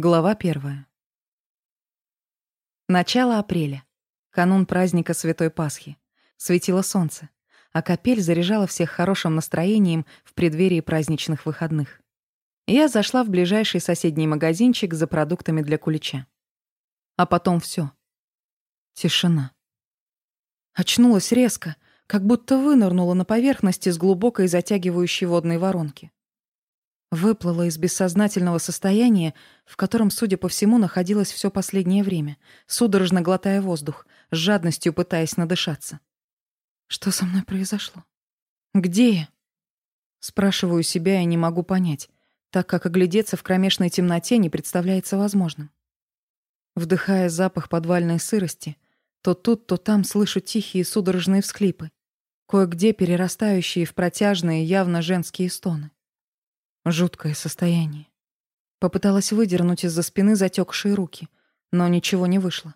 Глава первая. Начало апреля. Канун праздника Святой Пасхи. Светило солнце, а капель заряжала всех хорошим настроением в преддверии праздничных выходных. Я зашла в ближайший соседний магазинчик за продуктами для кулича. А потом все. Тишина. Очнулась резко, как будто вынырнула на поверхности с глубокой затягивающей водной воронки. Выплыла из бессознательного состояния, в котором, судя по всему, находилось все последнее время, судорожно глотая воздух, с жадностью пытаясь надышаться. Что со мной произошло? Где я? Спрашиваю себя и не могу понять, так как оглядеться в кромешной темноте не представляется возможным. Вдыхая запах подвальной сырости, то тут, то там слышу тихие судорожные всхлипы, кое-где перерастающие в протяжные, явно женские стоны. Жуткое состояние. Попыталась выдернуть из-за спины затекшие руки, но ничего не вышло.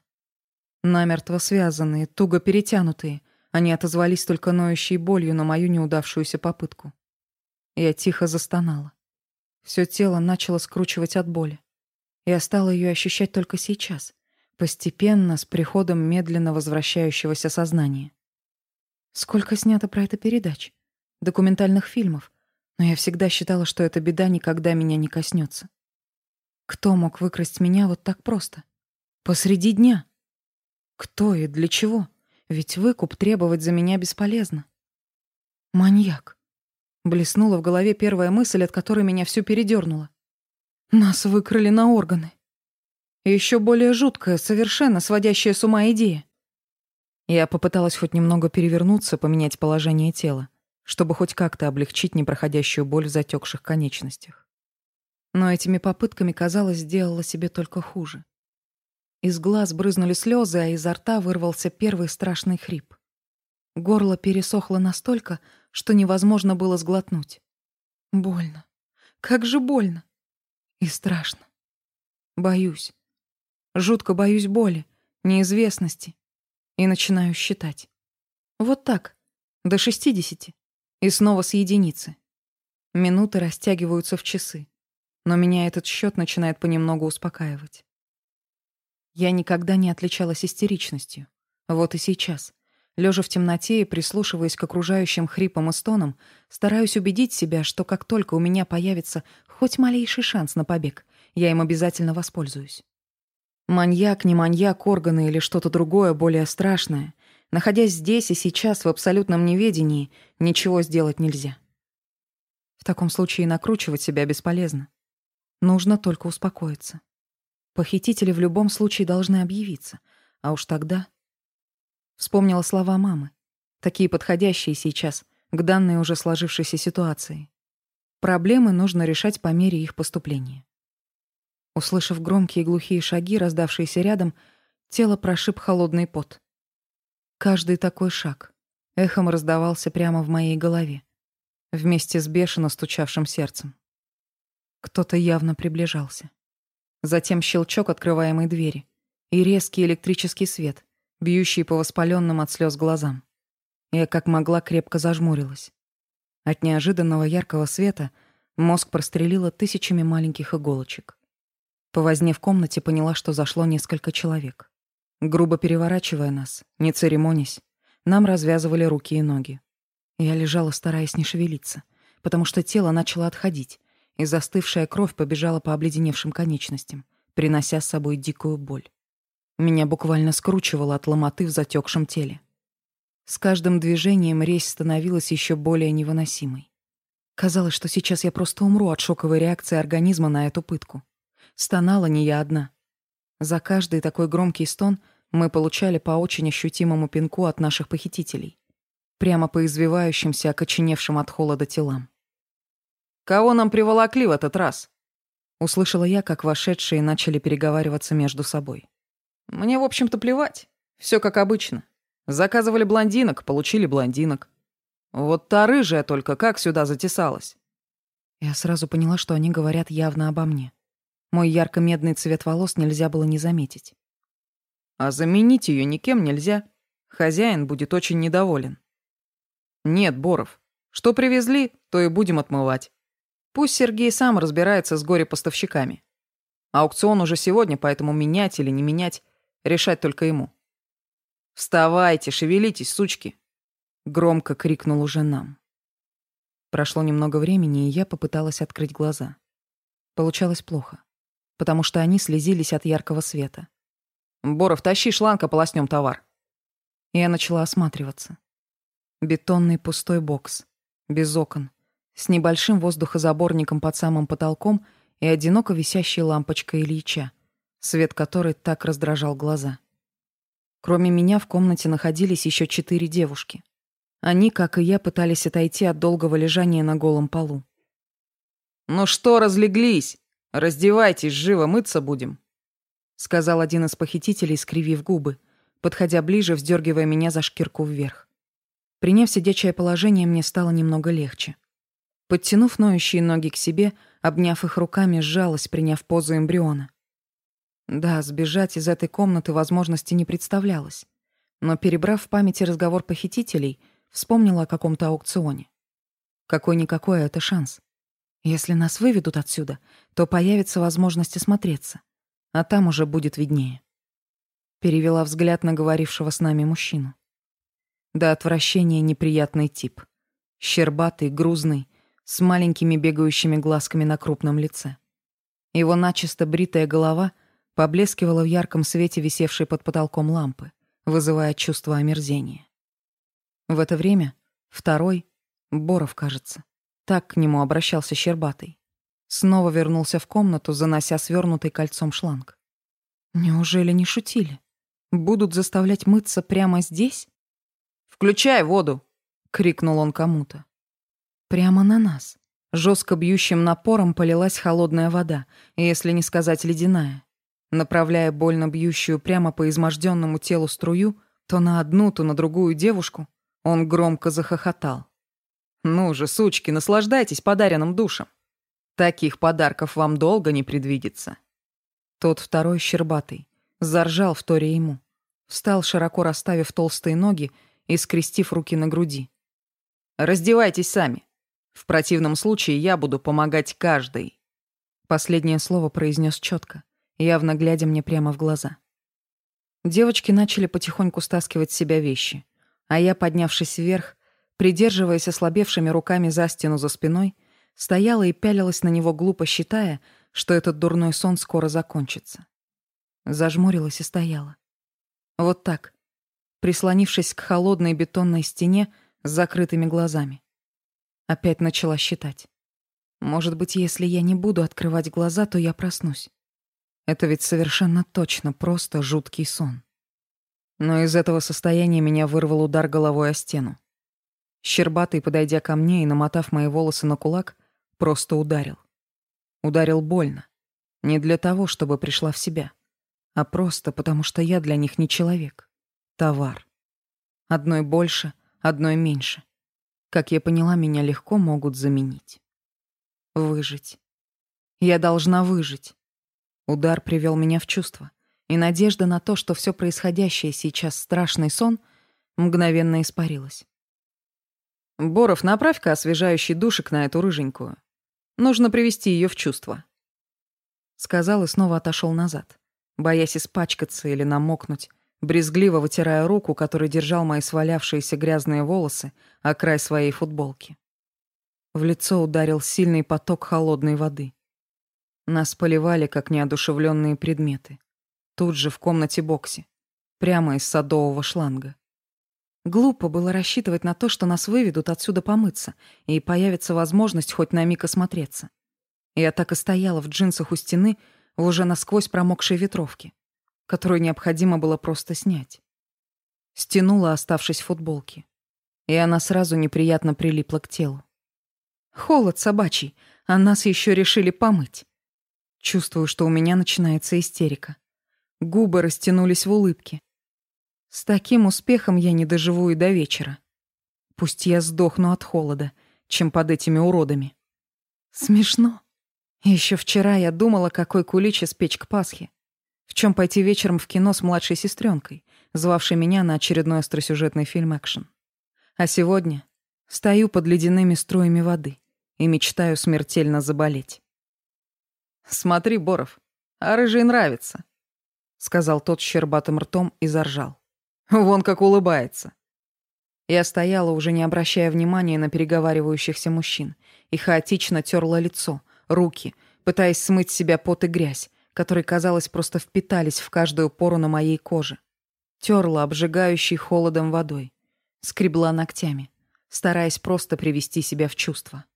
Намертво связанные, туго перетянутые, они отозвались только ноющей болью на мою неудавшуюся попытку. Я тихо застонала. Все тело начало скручивать от боли. Я стала ее ощущать только сейчас, постепенно, с приходом медленно возвращающегося сознания. Сколько снято про это передач, документальных фильмов, но я всегда считала, что эта беда никогда меня не коснется. Кто мог выкрасть меня вот так просто? Посреди дня? Кто и для чего? Ведь выкуп требовать за меня бесполезно. Маньяк. Блеснула в голове первая мысль, от которой меня всё передёрнуло. Нас выкрали на органы. И ещё более жуткая, совершенно сводящая с ума идея. Я попыталась хоть немного перевернуться, поменять положение тела чтобы хоть как-то облегчить непроходящую боль в затекших конечностях. Но этими попытками, казалось, сделала себе только хуже. Из глаз брызнули слезы, а изо рта вырвался первый страшный хрип. Горло пересохло настолько, что невозможно было сглотнуть. Больно. Как же больно. И страшно. Боюсь. Жутко боюсь боли, неизвестности. И начинаю считать. Вот так, до шестидесяти. И снова с единицы. Минуты растягиваются в часы. Но меня этот счет начинает понемногу успокаивать. Я никогда не отличалась истеричностью. Вот и сейчас. Лежа в темноте и прислушиваясь к окружающим хрипам и стонам, стараюсь убедить себя, что как только у меня появится хоть малейший шанс на побег, я им обязательно воспользуюсь. Маньяк, не маньяк, органы или что-то другое, более страшное, Находясь здесь и сейчас в абсолютном неведении, ничего сделать нельзя. В таком случае накручивать себя бесполезно. Нужно только успокоиться. Похитители в любом случае должны объявиться, а уж тогда... Вспомнила слова мамы, такие подходящие сейчас к данной уже сложившейся ситуации. Проблемы нужно решать по мере их поступления. Услышав громкие глухие шаги, раздавшиеся рядом, тело прошиб холодный пот. Каждый такой шаг эхом раздавался прямо в моей голове, вместе с бешено стучавшим сердцем. Кто-то явно приближался. Затем щелчок открываемой двери и резкий электрический свет, бьющий по воспаленным от слез глазам. Я как могла крепко зажмурилась. От неожиданного яркого света мозг прострелило тысячами маленьких иголочек. По возне в комнате поняла, что зашло несколько человек. Грубо переворачивая нас, не церемонясь, нам развязывали руки и ноги. Я лежала, стараясь не шевелиться, потому что тело начало отходить, и застывшая кровь побежала по обледеневшим конечностям, принося с собой дикую боль. Меня буквально скручивало от ломоты в затекшем теле. С каждым движением резь становилась еще более невыносимой. Казалось, что сейчас я просто умру от шоковой реакции организма на эту пытку. Стонала не я одна. За каждый такой громкий стон мы получали по очень ощутимому пинку от наших похитителей, прямо по извивающимся, окоченевшим от холода телам. «Кого нам приволокли в этот раз?» Услышала я, как вошедшие начали переговариваться между собой. «Мне, в общем-то, плевать. Все как обычно. Заказывали блондинок, получили блондинок. Вот та рыжая только как сюда затесалась?» Я сразу поняла, что они говорят явно обо мне. Мой ярко-медный цвет волос нельзя было не заметить. А заменить ее никем нельзя. Хозяин будет очень недоволен. Нет, Боров, что привезли, то и будем отмывать. Пусть Сергей сам разбирается с горе-поставщиками. Аукцион уже сегодня, поэтому менять или не менять решать только ему. «Вставайте, шевелитесь, сучки!» Громко крикнул уже нам. Прошло немного времени, и я попыталась открыть глаза. Получалось плохо, потому что они слезились от яркого света. «Боров, тащи шланг, ополоснём товар». Я начала осматриваться. Бетонный пустой бокс, без окон, с небольшим воздухозаборником под самым потолком и одиноко висящей лампочкой Ильича, свет которой так раздражал глаза. Кроме меня в комнате находились еще четыре девушки. Они, как и я, пытались отойти от долгого лежания на голом полу. «Ну что, разлеглись? Раздевайтесь, живо мыться будем», — сказал один из похитителей, скривив губы, подходя ближе, вздергивая меня за шкирку вверх. Приняв сидячее положение, мне стало немного легче. Подтянув ноющие ноги к себе, обняв их руками, сжалась, приняв позу эмбриона. Да, сбежать из этой комнаты возможности не представлялось. Но, перебрав в памяти разговор похитителей — Вспомнила о каком-то аукционе. Какой-никакой, это шанс. Если нас выведут отсюда, то появится возможность осмотреться. А там уже будет виднее. Перевела взгляд на говорившего с нами мужчину. До отвращения неприятный тип. Щербатый, грузный, с маленькими бегающими глазками на крупном лице. Его начисто бритая голова поблескивала в ярком свете висевшей под потолком лампы, вызывая чувство омерзения. В это время второй, Боров, кажется, так к нему обращался Щербатый, снова вернулся в комнату, занося свернутый кольцом шланг. Неужели не шутили? Будут заставлять мыться прямо здесь? «Включай воду!» — крикнул он кому-то. Прямо на нас. Жестко бьющим напором полилась холодная вода, если не сказать ледяная. Направляя больно бьющую прямо по изможденному телу струю, то на одну, то на другую девушку, он громко захохотал. «Ну же, сучки, наслаждайтесь подаренным душем. Таких подарков вам долго не предвидится». Тот второй щербатый заржал в торе ему. Встал, широко расставив толстые ноги и скрестив руки на груди. «Раздевайтесь сами. В противном случае я буду помогать каждой». Последнее слово произнес четко, явно глядя мне прямо в глаза. Девочки начали потихоньку стаскивать с себя вещи — а я, поднявшись вверх, придерживаясь ослабевшими руками за стену за спиной, стояла и пялилась на него, глупо считая, что этот дурной сон скоро закончится. Зажмурилась и стояла. Вот так, прислонившись к холодной бетонной стене с закрытыми глазами. Опять начала считать. Может быть, если я не буду открывать глаза, то я проснусь. Это ведь совершенно точно просто жуткий сон. Но из этого состояния меня вырвал удар головой о стену. Щербатый, подойдя ко мне и намотав мои волосы на кулак, просто ударил. Ударил больно. Не для того, чтобы пришла в себя, а просто потому, что я для них не человек. Товар. Одной больше, одной меньше. Как я поняла, меня легко могут заменить. Выжить. Я должна выжить. Удар привел меня в чувство — и надежда на то, что все происходящее сейчас страшный сон, мгновенно испарилась. «Боров, направь-ка освежающий душик на эту рыженькую. Нужно привести ее в чувство». Сказал и снова отошел назад, боясь испачкаться или намокнуть, брезгливо вытирая руку, которой держал мои свалявшиеся грязные волосы о край своей футболки. В лицо ударил сильный поток холодной воды. Нас поливали, как неодушевленные предметы. Тут же в комнате боксе. Прямо из садового шланга. Глупо было рассчитывать на то, что нас выведут отсюда помыться, и появится возможность хоть на миг осмотреться. Я так и стояла в джинсах у стены в уже насквозь промокшей ветровке, которую необходимо было просто снять. Стянула, оставшись в футболке. И она сразу неприятно прилипла к телу. Холод собачий, а нас еще решили помыть. Чувствую, что у меня начинается истерика. Губы растянулись в улыбке. С таким успехом я не доживу и до вечера. Пусть я сдохну от холода, чем под этими уродами. Смешно. Еще вчера я думала, какой кулич испечь к Пасхе. В чем пойти вечером в кино с младшей сестренкой, звавшей меня на очередной остросюжетный фильм «Экшн». А сегодня стою под ледяными струями воды и мечтаю смертельно заболеть. «Смотри, Боров, А рыжий нравится», — сказал тот с щербатым ртом и заржал. «Вон как улыбается». Я стояла, уже не обращая внимания на переговаривающихся мужчин, и хаотично терла лицо, руки, пытаясь смыть с себя пот и грязь, которые, казалось, просто впитались в каждую пору на моей коже. Терла обжигающей холодом водой, скребла ногтями, стараясь просто привести себя в чувство.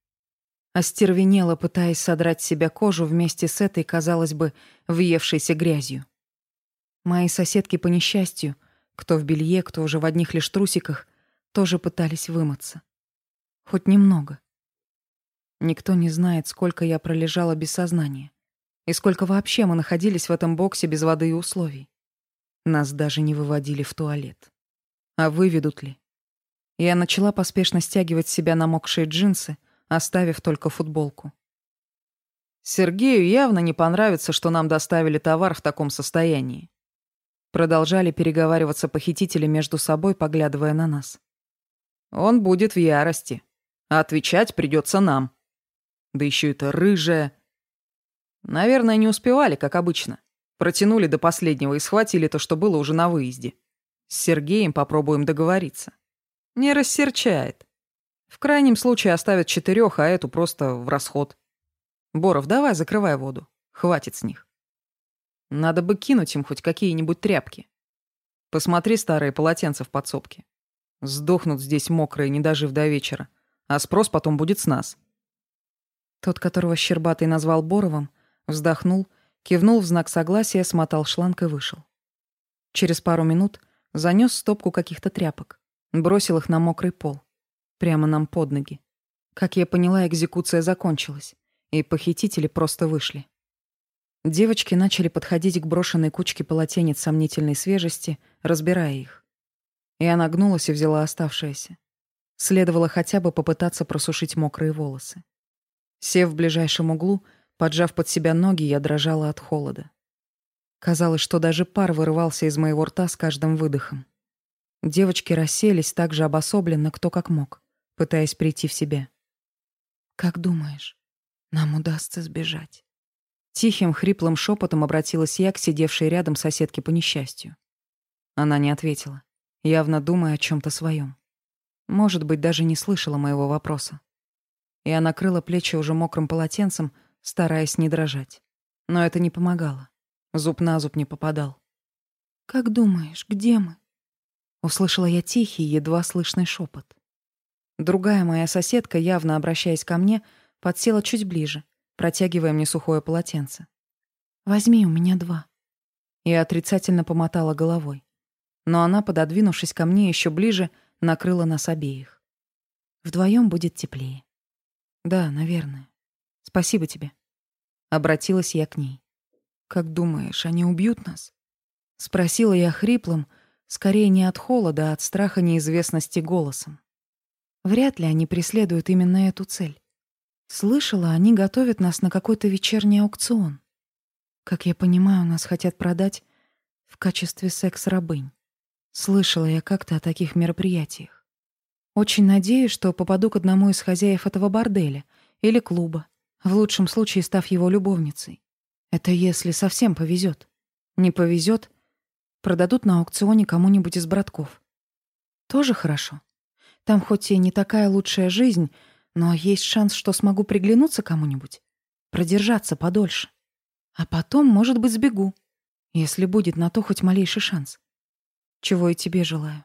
Остервенела, пытаясь содрать себя кожу вместе с этой, казалось бы, въевшейся грязью. Мои соседки по несчастью, кто в белье, кто уже в одних лишь трусиках, тоже пытались вымыться. Хоть немного. Никто не знает, сколько я пролежала без сознания. И сколько вообще мы находились в этом боксе без воды и условий. Нас даже не выводили в туалет. А выведут ли? Я начала поспешно стягивать себя намокшие джинсы, оставив только футболку. Сергею явно не понравится, что нам доставили товар в таком состоянии. Продолжали переговариваться похитители между собой, поглядывая на нас. Он будет в ярости, а отвечать придется нам. Да еще это рыжая. Наверное, не успевали, как обычно. Протянули до последнего и схватили то, что было уже на выезде. С Сергеем попробуем договориться. Не рассерчает. В крайнем случае оставят четырех, а эту просто в расход. Боров, давай закрывай воду. Хватит с них. Надо бы кинуть им хоть какие-нибудь тряпки. Посмотри старые полотенца в подсобке. Сдохнут здесь мокрые, не дожив до вечера. А спрос потом будет с нас. Тот, которого Щербатый назвал Боровым, вздохнул, кивнул в знак согласия, смотал шланг и вышел. Через пару минут занес стопку каких-то тряпок, бросил их на мокрый пол. Прямо нам под ноги. Как я поняла, экзекуция закончилась, и похитители просто вышли. Девочки начали подходить к брошенной кучке полотенец сомнительной свежести, разбирая их. Я нагнулась и взяла оставшееся. Следовало хотя бы попытаться просушить мокрые волосы. Сев в ближайшем углу, поджав под себя ноги, я дрожала от холода. Казалось, что даже пар вырывался из моего рта с каждым выдохом. Девочки расселись так же обособленно, кто как мог пытаясь прийти в себя. «Как думаешь, нам удастся сбежать?» Тихим, хриплым шепотом обратилась я к сидевшей рядом соседке по несчастью. Она не ответила, явно думая о чем то своем. Может быть, даже не слышала моего вопроса. Я накрыла плечи уже мокрым полотенцем, стараясь не дрожать. Но это не помогало. Зуб на зуб не попадал. «Как думаешь, где мы?» Услышала я тихий, едва слышный шепот. Другая моя соседка, явно обращаясь ко мне, подсела чуть ближе, протягивая мне сухое полотенце. «Возьми, у меня два». Я отрицательно помотала головой. Но она, пододвинувшись ко мне еще ближе, накрыла нас обеих. Вдвоем будет теплее. Да, наверное. Спасибо тебе. Обратилась я к ней. Как думаешь, они убьют нас? Спросила я хриплым, скорее не от холода, а от страха неизвестности голосом. Вряд ли они преследуют именно эту цель. Слышала, они готовят нас на какой-то вечерний аукцион. Как я понимаю, нас хотят продать в качестве секс-рабынь. Слышала я как-то о таких мероприятиях. Очень надеюсь, что попаду к одному из хозяев этого борделя или клуба, в лучшем случае став его любовницей. Это если совсем повезет. Не повезет, продадут на аукционе кому-нибудь из братков. Тоже хорошо. Там хоть и не такая лучшая жизнь, но есть шанс, что смогу приглянуться кому-нибудь, продержаться подольше. А потом, может быть, сбегу, если будет на то хоть малейший шанс. Чего и тебе желаю.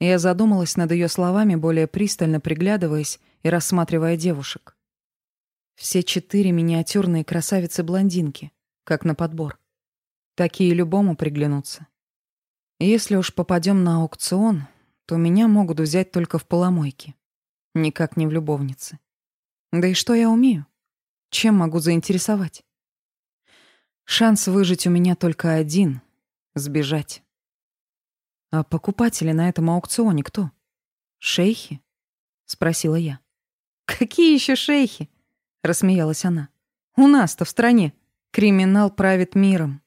Я задумалась над ее словами, более пристально приглядываясь и рассматривая девушек. Все четыре миниатюрные красавицы-блондинки, как на подбор. Такие любому приглянутся. Если уж попадем на аукцион, то меня могут взять только в поломойке. Никак не в любовнице. Да и что я умею? Чем могу заинтересовать? Шанс выжить у меня только один — сбежать. А покупатели на этом аукционе кто? Шейхи? Спросила я. Какие еще шейхи? Рассмеялась она. У нас-то в стране криминал правит миром.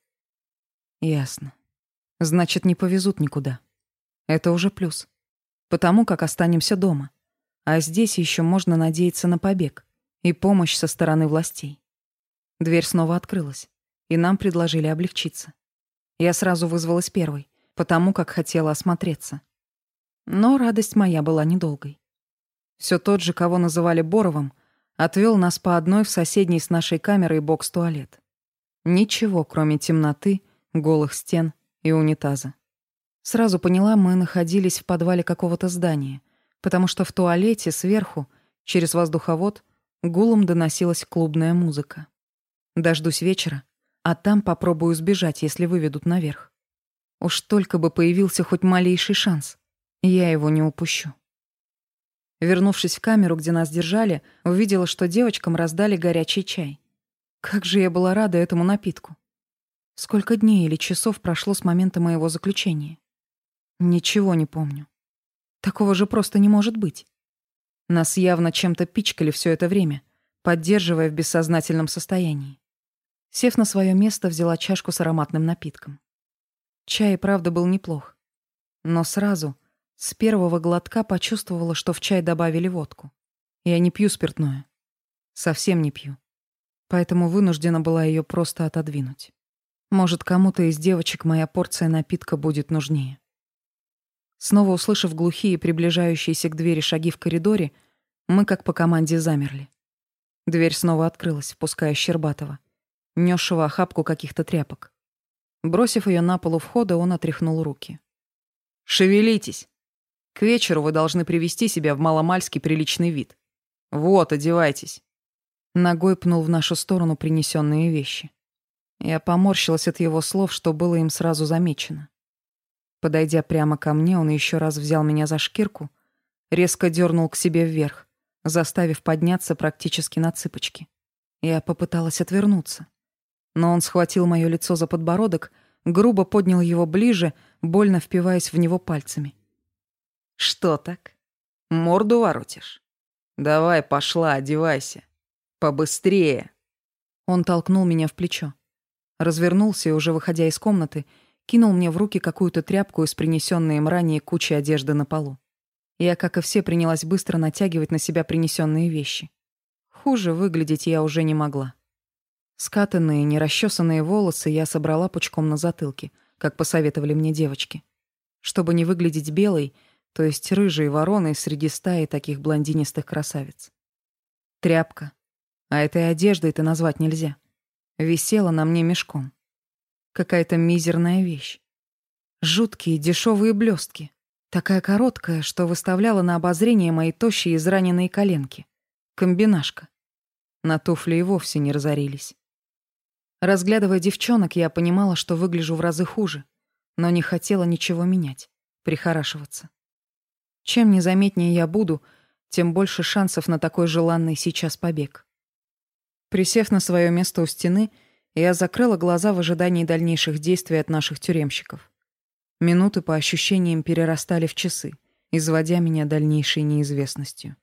Ясно. Значит, не повезут никуда. Это уже плюс потому как останемся дома. А здесь еще можно надеяться на побег и помощь со стороны властей. Дверь снова открылась. и нам предложили облегчиться. Я сразу вызвалась первой, потому как хотела осмотреться. Но радость моя была недолгой. Все тот же, кого называли Боровым, отвел нас по одной в соседней с нашей камерой бокс-туалет. Ничего, кроме темноты, голых стен и унитаза. Сразу поняла, мы находились в подвале какого-то здания, потому что в туалете сверху, через воздуховод, гулом доносилась клубная музыка. Дождусь вечера, а там попробую сбежать, если выведут наверх. Уж только бы появился хоть малейший шанс. Я его не упущу. Вернувшись в камеру, где нас держали, увидела, что девочкам раздали горячий чай. Как же я была рада этому напитку. Сколько дней или часов прошло с момента моего заключения? Ничего не помню. Такого же просто не может быть. Нас явно чем-то пичкали все это время, поддерживая в бессознательном состоянии. Сев на свое место, взяла чашку с ароматным напитком. Чай, правда, был неплох. Но сразу, с первого глотка, почувствовала, что в чай добавили водку. Я не пью спиртное. Совсем не пью. Поэтому вынуждена была ее просто отодвинуть. Может, кому-то из девочек моя порция напитка будет нужнее. Снова услышав глухие, приближающиеся к двери шаги в коридоре, мы как по команде замерли. Дверь снова открылась, впуская Щербатова, несшего охапку каких-то тряпок. Бросив ее на полу входа, он отряхнул руки. «Шевелитесь! К вечеру вы должны привести себя в маломальский приличный вид. Вот, одевайтесь!» Ногой пнул в нашу сторону принесенные вещи. Я поморщилась от его слов, что было им сразу замечено. Подойдя прямо ко мне, он еще раз взял меня за шкирку, резко дернул к себе вверх, заставив подняться практически на цыпочки. Я попыталась отвернуться. Но он схватил моё лицо за подбородок, грубо поднял его ближе, больно впиваясь в него пальцами. «Что так? Морду воротишь? Давай, пошла, одевайся. Побыстрее!» Он толкнул меня в плечо. Развернулся и, уже выходя из комнаты, кинул мне в руки какую-то тряпку из принесенной им ранее кучи одежды на полу. Я, как и все, принялась быстро натягивать на себя принесенные вещи. Хуже выглядеть я уже не могла. Скатанные, нерасчесанные волосы я собрала пучком на затылке, как посоветовали мне девочки. Чтобы не выглядеть белой, то есть рыжей вороной среди стаи таких блондинистых красавиц. Тряпка. А этой одеждой это назвать нельзя. Висела на мне мешком. Какая-то мизерная вещь. Жуткие дешевые блестки. Такая короткая, что выставляла на обозрение мои тощие израненные коленки. Комбинашка. На туфли и вовсе не разорились. Разглядывая девчонок, я понимала, что выгляжу в разы хуже, но не хотела ничего менять, прихорашиваться. Чем незаметнее я буду, тем больше шансов на такой желанный сейчас побег. Присев на свое место у стены, я закрыла глаза в ожидании дальнейших действий от наших тюремщиков. Минуты по ощущениям перерастали в часы, изводя меня дальнейшей неизвестностью.